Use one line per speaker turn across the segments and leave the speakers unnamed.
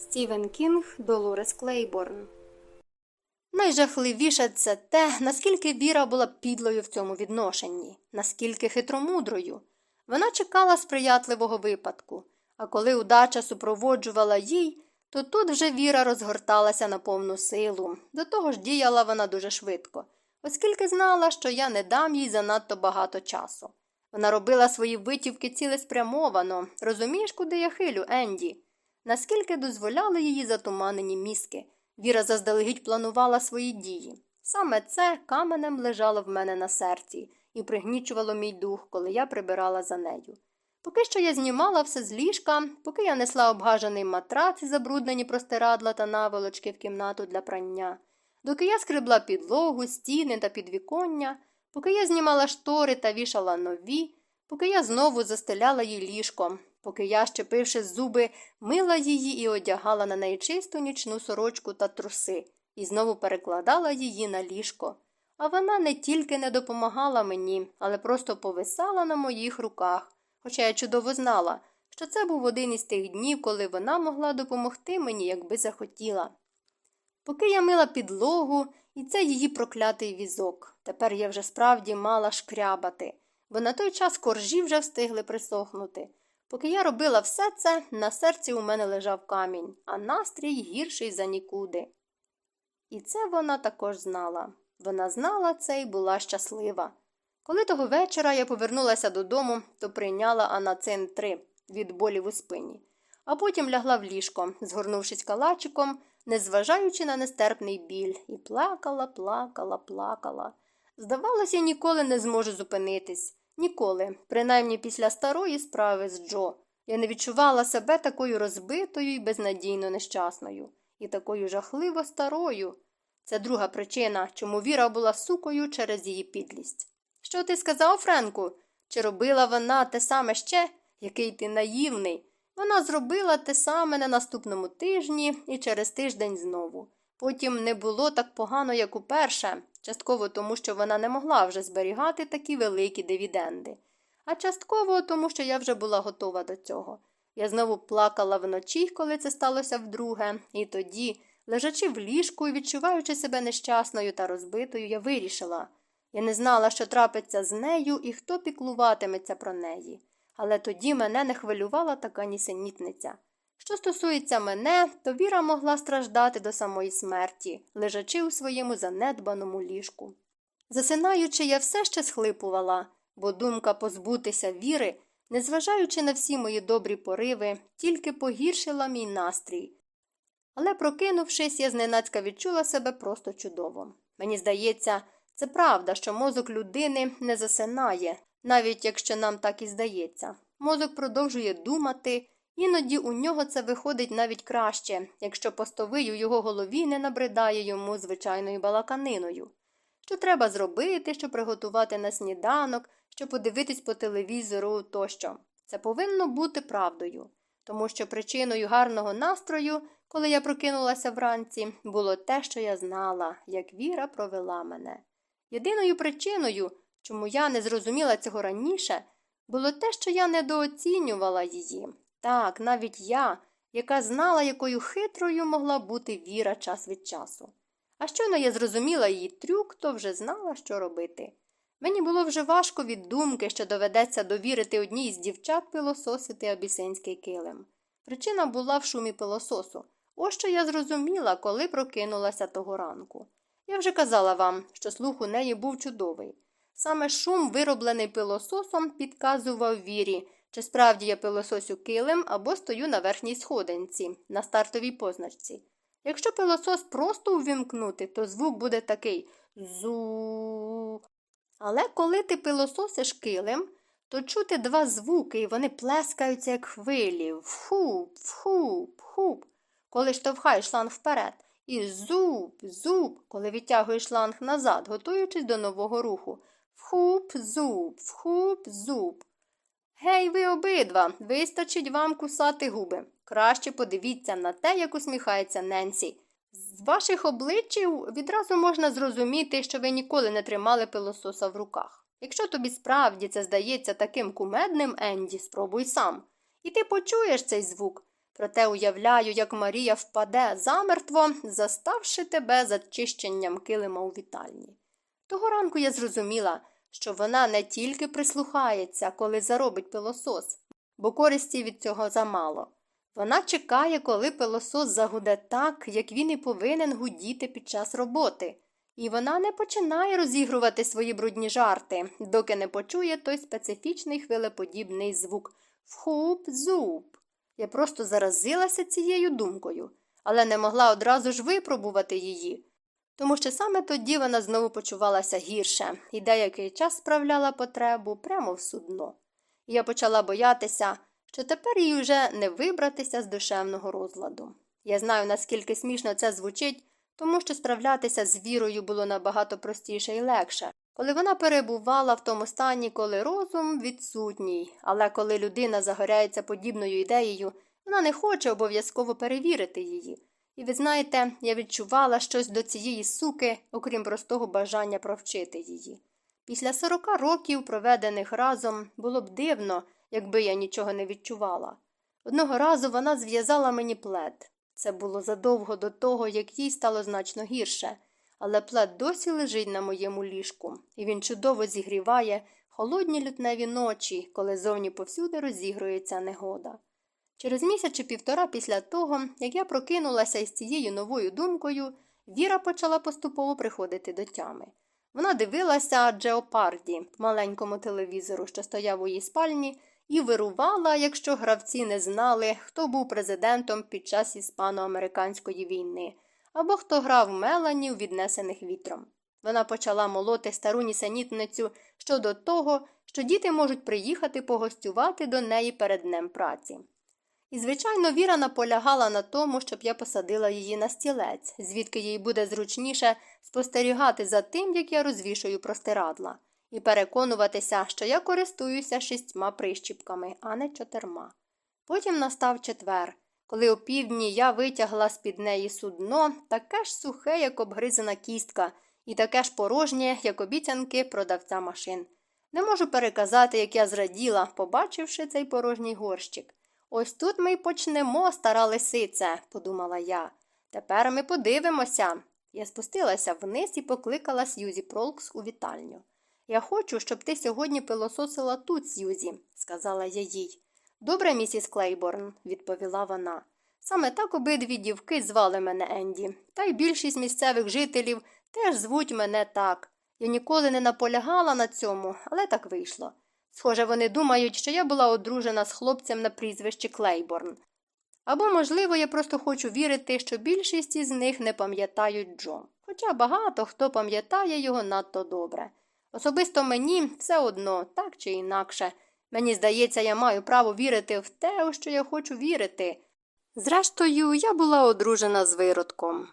Стівен Кінг Долорес Клейборн. Найжахливіше це те, наскільки Віра була підлою в цьому відношенні, наскільки хитромудрою. Вона чекала сприятливого випадку, а коли удача супроводжувала їй, то тут вже Віра розгорталася на повну силу. До того ж діяла вона дуже швидко, оскільки знала, що я не дам їй занадто багато часу. Вона робила свої витівки цілеспрямовано. Розумієш, куди я хилю, Енді? Наскільки дозволяли її затуманені мізки, Віра заздалегідь планувала свої дії. Саме це каменем лежало в мене на серці і пригнічувало мій дух, коли я прибирала за нею. Поки що я знімала все з ліжка, поки я несла обгажений матрац і забруднені простирадла та наволочки в кімнату для прання, доки я скребла підлогу, стіни та підвіконня, поки я знімала штори та вішала нові, поки я знову застеляла їй ліжко, поки я, щепивши зуби, мила її і одягала на неї нічну сорочку та труси, і знову перекладала її на ліжко. А вона не тільки не допомагала мені, але просто повисала на моїх руках, хоча я чудово знала, що це був один із тих днів, коли вона могла допомогти мені, якби захотіла. Поки я мила підлогу, і це її проклятий візок. Тепер я вже справді мала шкрябати, бо на той час коржі вже встигли присохнути. Поки я робила все це, на серці у мене лежав камінь, а настрій гірший за нікуди. І це вона також знала. Вона знала це і була щаслива. Коли того вечора я повернулася додому, то прийняла анацин 3 від болів у спині, а потім лягла в ліжко, згорнувшись калачиком, незважаючи на нестерпний біль, і плакала, плакала, плакала. Здавалося, ніколи не зможу зупинитись. Ніколи, принаймні після старої справи з Джо, я не відчувала себе такою розбитою і безнадійно нещасною, і такою жахливо старою. Це друга причина, чому Віра була сукою через її підлість. Що ти сказав, Френку? Чи робила вона те саме ще? Який ти наївний? Вона зробила те саме на наступному тижні і через тиждень знову. Потім не було так погано, як уперше, частково тому, що вона не могла вже зберігати такі великі дивіденди, а частково тому, що я вже була готова до цього. Я знову плакала вночі, коли це сталося вдруге, і тоді, лежачи в ліжку і відчуваючи себе нещасною та розбитою, я вирішила. Я не знала, що трапиться з нею і хто піклуватиметься про неї. Але тоді мене не хвилювала така нісенітниця. Що стосується мене, то Віра могла страждати до самої смерті, лежачи у своєму занедбаному ліжку. Засинаючи, я все ще схлипувала, бо думка позбутися віри, незважаючи на всі мої добрі пориви, тільки погіршила мій настрій. Але, прокинувшись, я зненацька відчула себе просто чудово. Мені здається, це правда, що мозок людини не засинає, навіть якщо нам так і здається. Мозок продовжує думати. Іноді у нього це виходить навіть краще, якщо постовий у його голові не набридає йому звичайною балаканиною. Що треба зробити, щоб приготувати на сніданок, щоб подивитись по телевізору тощо. Це повинно бути правдою, тому що причиною гарного настрою, коли я прокинулася вранці, було те, що я знала, як Віра провела мене. Єдиною причиною, чому я не зрозуміла цього раніше, було те, що я недооцінювала її. Так, навіть я, яка знала, якою хитрою могла бути Віра час від часу. А щойно я зрозуміла її трюк, то вже знала, що робити. Мені було вже важко від думки, що доведеться довірити одній із дівчат пилососити абісинський килим. Причина була в шумі пилососу. Ось що я зрозуміла, коли прокинулася того ранку. Я вже казала вам, що слух у неї був чудовий. Саме шум, вироблений пилососом, підказував вірі, чи справді я пилососю килим або стою на верхній сходинці, на стартовій позначці. Якщо пилосос просто увімкнути, то звук буде такий зу. Але коли ти пилососиш килим, то чути два звуки, і вони плескаються, як хвилі. Вхуп, вхуп, вхуп. Коли штовхаєш шланг вперед, і зуб, зуб, коли відтягуєш шланг назад, готуючись до нового руху. Вхуп, зуб, вхуп, зуб. Гей, ви обидва, вистачить вам кусати губи. Краще подивіться на те, як усміхається Ненсі. З ваших обличчів відразу можна зрозуміти, що ви ніколи не тримали пилососа в руках. Якщо тобі справді це здається таким кумедним, Енді, спробуй сам. І ти почуєш цей звук. Проте уявляю, як Марія впаде замертво, заставши тебе за чищенням килима у вітальні. Того ранку я зрозуміла, що вона не тільки прислухається, коли заробить пилосос, бо користі від цього замало. Вона чекає, коли пилосос загуде так, як він і повинен гудіти під час роботи. І вона не починає розігрувати свої брудні жарти, доки не почує той специфічний хвилеподібний звук вхуп зуб. Я просто заразилася цією думкою, але не могла одразу ж випробувати її, тому що саме тоді вона знову почувалася гірше і деякий час справляла потребу прямо в судно. І я почала боятися, що тепер їй вже не вибратися з душевного розладу. Я знаю, наскільки смішно це звучить, тому що справлятися з вірою було набагато простіше і легше, коли вона перебувала в тому стані, коли розум відсутній, але коли людина загоряється подібною ідеєю, вона не хоче обов'язково перевірити її. І ви знаєте, я відчувала щось до цієї суки, окрім простого бажання провчити її. Після сорока років, проведених разом, було б дивно, якби я нічого не відчувала. Одного разу вона зв'язала мені плед. Це було задовго до того, як їй стало значно гірше, але плед досі лежить на моєму ліжку, і він чудово зігріває холодні лютневі ночі, коли зовні повсюди розігрується негода. Через місяць чи півтора після того, як я прокинулася із цією новою думкою, Віра почала поступово приходити до тями. Вона дивилася Джеопарді, маленькому телевізору, що стояв у її спальні, і вирувала, якщо гравці не знали, хто був президентом під час іспано-американської війни, або хто грав Мелані у віднесених вітром. Вона почала молоти стару нісенітницю щодо того, що діти можуть приїхати погостювати до неї перед днем праці. І, звичайно, Віра наполягала на тому, щоб я посадила її на стілець, звідки їй буде зручніше спостерігати за тим, як я розвішую простирадла, і переконуватися, що я користуюся шістьма прищіпками, а не чотирма. Потім настав четвер, коли опівдні я витягла з під неї судно, таке ж сухе, як обгризана кістка, і таке ж порожнє, як обіцянки продавця машин. Не можу переказати, як я зраділа, побачивши цей порожній горщик. Ось тут ми й почнемо, стара лисице, подумала я. Тепер ми подивимося. Я спустилася вниз і покликала Сьюзі Пролкс у вітальню. Я хочу, щоб ти сьогодні пилососила тут, Сьюзі, сказала я їй. Добре, місіс Клейборн, відповіла вона. Саме так обидві дівки звали мене Енді, та й більшість місцевих жителів теж звуть мене так. Я ніколи не наполягала на цьому, але так вийшло. Схоже, вони думають, що я була одружена з хлопцем на прізвищі Клейборн. Або, можливо, я просто хочу вірити, що більшість із них не пам'ятають Джо. Хоча багато хто пам'ятає його надто добре. Особисто мені все одно, так чи інакше. Мені здається, я маю право вірити в те, у що я хочу вірити. Зрештою, я була одружена з виродком.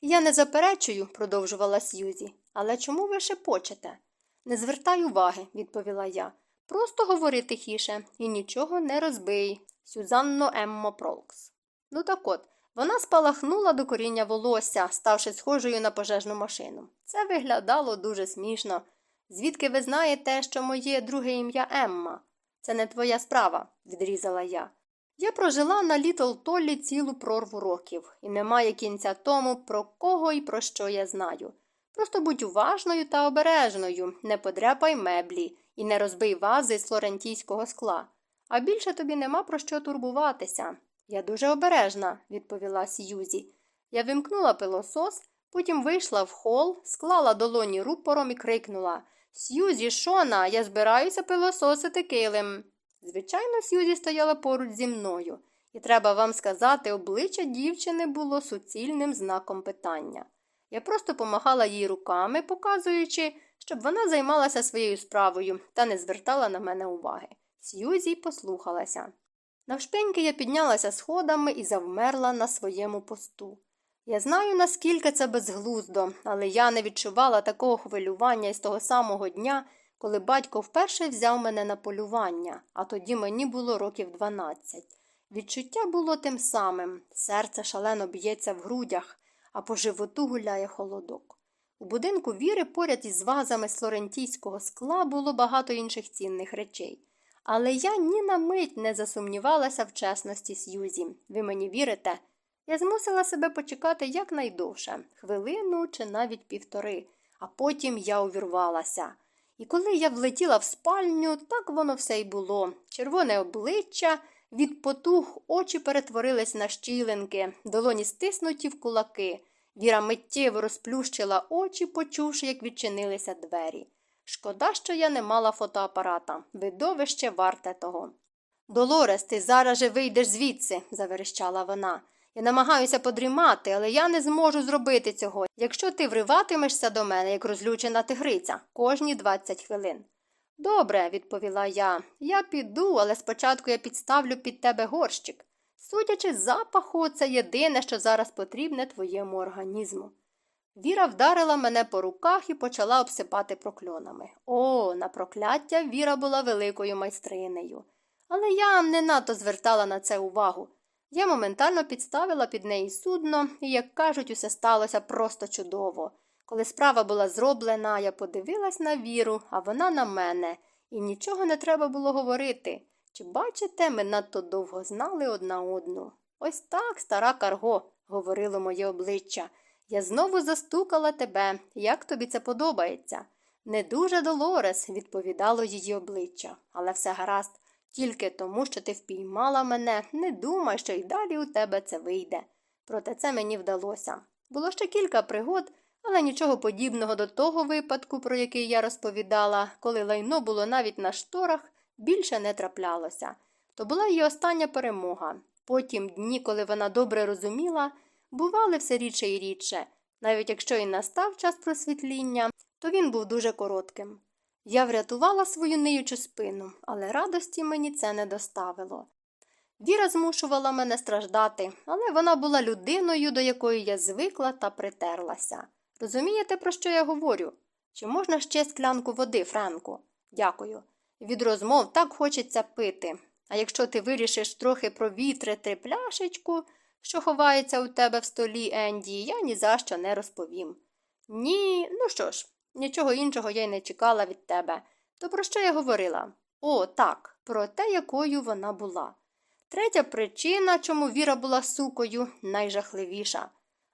Я не заперечую, продовжувала Сьюзі, але чому ви шепочете? Не звертай уваги, відповіла я. Просто говори тихіше і нічого не розбий. Сюзанно Еммо Пролкс. Ну так от, вона спалахнула до коріння волосся, ставши схожою на пожежну машину. Це виглядало дуже смішно. Звідки ви знаєте, що моє друге ім'я Емма? Це не твоя справа, відрізала я. Я прожила на Літл Толлі цілу прорву років, і немає кінця тому, про кого і про що я знаю. Просто будь уважною та обережною, не подряпай меблі і не розбий вази з флорентійського скла. А більше тобі нема про що турбуватися. Я дуже обережна, відповіла Сьюзі. Я вимкнула пилосос, потім вийшла в хол, склала долоні рупором і крикнула Сьюзі, Шона, я збираюся пилососити килим. Звичайно, Сьюзі стояла поруч зі мною, і треба вам сказати, обличчя дівчини було суцільним знаком питання. Я просто помахала їй руками, показуючи, щоб вона займалася своєю справою та не звертала на мене уваги. Сьюзі послухалася. Навшпиньки я піднялася сходами і завмерла на своєму посту. Я знаю, наскільки це безглуздо, але я не відчувала такого хвилювання із того самого дня, коли батько вперше взяв мене на полювання, а тоді мені було років дванадцять. Відчуття було тим самим серце шалено б'ється в грудях, а по животу гуляє холодок. У будинку віри поряд із вазами з флорентійського скла було багато інших цінних речей. Але я ні на мить не засумнівалася в чесності Сьюзі. Ви мені вірите? Я змусила себе почекати якнайдовше хвилину чи навіть півтори, а потім я увірвалася. І коли я влетіла в спальню, так воно все й було. Червоне обличчя, від потух очі перетворились на щілинки, долоні стиснуті в кулаки. Віра миттєво розплющила очі, почувши, як відчинилися двері. Шкода, що я не мала фотоапарата. Видовище варте того. Долорес, ти зараз же вийдеш звідси, заверещала вона. Я намагаюся подрімати, але я не зможу зробити цього, якщо ти вриватимешся до мене, як розлючена тигриця, кожні 20 хвилин. Добре, відповіла я. Я піду, але спочатку я підставлю під тебе горщик. Судячи з запаху, це єдине, що зараз потрібне твоєму організму. Віра вдарила мене по руках і почала обсипати прокльонами. О, на прокляття Віра була великою майстринею. Але я не надто звертала на це увагу. Я моментально підставила під неї судно, і, як кажуть, усе сталося просто чудово. Коли справа була зроблена, я подивилась на віру, а вона на мене, і нічого не треба було говорити. Чи бачите, ми надто довго знали одна одну? Ось так, стара Карго, говорило моє обличчя. Я знову застукала тебе. Як тобі це подобається? Не дуже Долорес, відповідало її обличчя, але все гаразд. Тільки тому, що ти впіймала мене, не думай, що й далі у тебе це вийде. Проте це мені вдалося. Було ще кілька пригод, але нічого подібного до того випадку, про який я розповідала, коли лайно було навіть на шторах, більше не траплялося. То була її остання перемога. Потім дні, коли вона добре розуміла, бували все рідше і рідше. Навіть якщо і настав час просвітління, то він був дуже коротким. Я врятувала свою ниючу спину, але радості мені це не доставило. Віра змушувала мене страждати, але вона була людиною, до якої я звикла та притерлася. Розумієте, про що я говорю? Чи можна ще склянку води, Френку? Дякую. Від розмов так хочеться пити. А якщо ти вирішиш трохи провітрити пляшечку, що ховається у тебе в столі, Енді, я ні за що не розповім. Ні, ну що ж, Нічого іншого я й не чекала від тебе. То про що я говорила? О, так, про те, якою вона була. Третя причина, чому Віра була сукою, найжахливіша.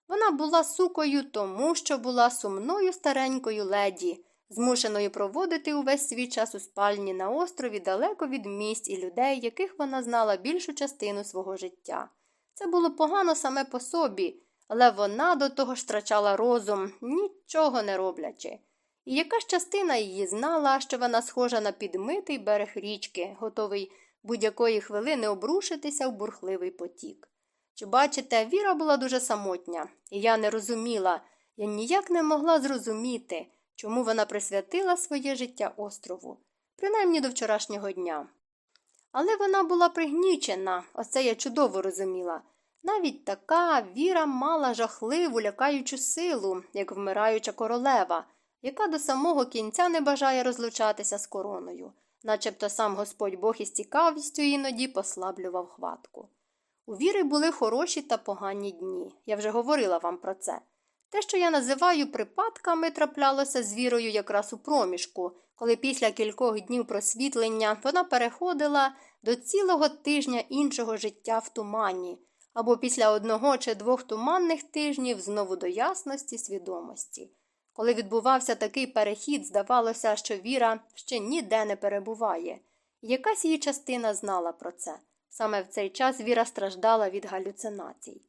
Вона була сукою тому, що була сумною старенькою леді, змушеною проводити увесь свій час у спальні на острові далеко від місць і людей, яких вона знала більшу частину свого життя. Це було погано саме по собі, але вона до того ж втрачала розум, нічого не роблячи. І яка ж частина її знала, що вона схожа на підмитий берег річки, готовий будь-якої хвилини обрушитися в бурхливий потік. Чи бачите, Віра була дуже самотня, і я не розуміла, я ніяк не могла зрозуміти, чому вона присвятила своє життя острову, принаймні до вчорашнього дня. Але вона була пригнічена, оце я чудово розуміла. Навіть така віра мала жахливу, лякаючу силу, як вмираюча королева, яка до самого кінця не бажає розлучатися з короною, начебто сам Господь Бог із цікавістю іноді послаблював хватку. У віри були хороші та погані дні. Я вже говорила вам про це. Те, що я називаю припадками, траплялося з вірою якраз у проміжку, коли після кількох днів просвітлення вона переходила до цілого тижня іншого життя в тумані або після одного чи двох туманних тижнів знову до ясності свідомості. Коли відбувався такий перехід, здавалося, що Віра ще ніде не перебуває, якась її частина знала про це. Саме в цей час Віра страждала від галюцинацій.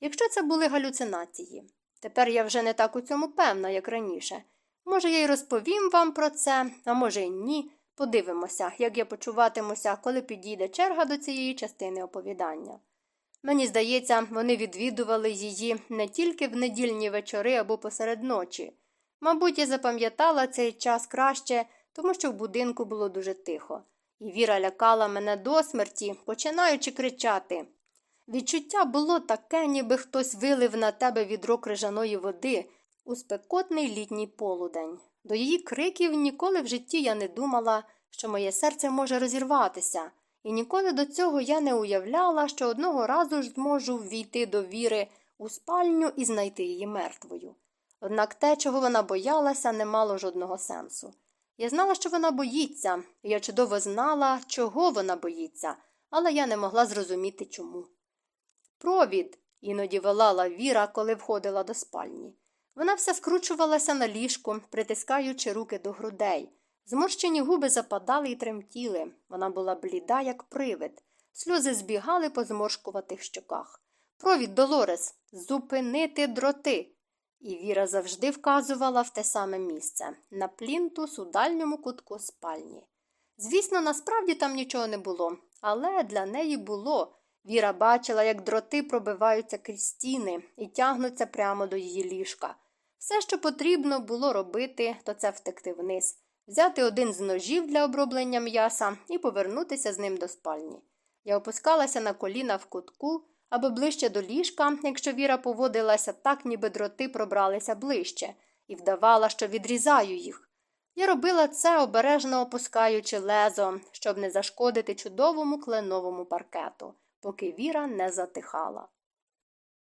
Якщо це були галюцинації, тепер я вже не так у цьому певна, як раніше. Може, я й розповім вам про це, а може, й ні. Подивимося, як я почуватимуся, коли підійде черга до цієї частини оповідання. Мені здається, вони відвідували її не тільки в недільні вечори або посеред ночі. Мабуть, я запам'ятала цей час краще, тому що в будинку було дуже тихо, і Віра лякала мене до смерті, починаючи кричати. Відчуття було таке, ніби хтось вилив на тебе відро крижаної води у спекотний літній полудень. До її криків ніколи в житті я не думала, що моє серце може розірватися і ніколи до цього я не уявляла, що одного разу ж зможу ввійти до віри у спальню і знайти її мертвою. Однак те, чого вона боялася, не мало жодного сенсу. Я знала, що вона боїться, я чудово знала, чого вона боїться, але я не могла зрозуміти чому. Провід, іноді волала Віра, коли входила до спальні. Вона вся скручувалася на ліжку, притискаючи руки до грудей. Зморщені губи западали і тремтіли. Вона була бліда, як привид. Сльози збігали по зморшкуватих щоках. Провід, Долорес, зупинити дроти. І Віра завжди вказувала в те саме місце на плінтус у дальньому кутку спальні. Звісно, насправді там нічого не було, але для неї було. Віра бачила, як дроти пробиваються крізь стіни і тягнуться прямо до її ліжка. Все, що потрібно було робити, то це втекти вниз, взяти один з ножів для оброблення м'яса і повернутися з ним до спальні. Я опускалася на коліна в кутку або ближче до ліжка, якщо Віра поводилася так, ніби дроти пробралися ближче, і вдавала, що відрізаю їх. Я робила це, обережно опускаючи лезо, щоб не зашкодити чудовому кленовому паркету, поки Віра не затихала.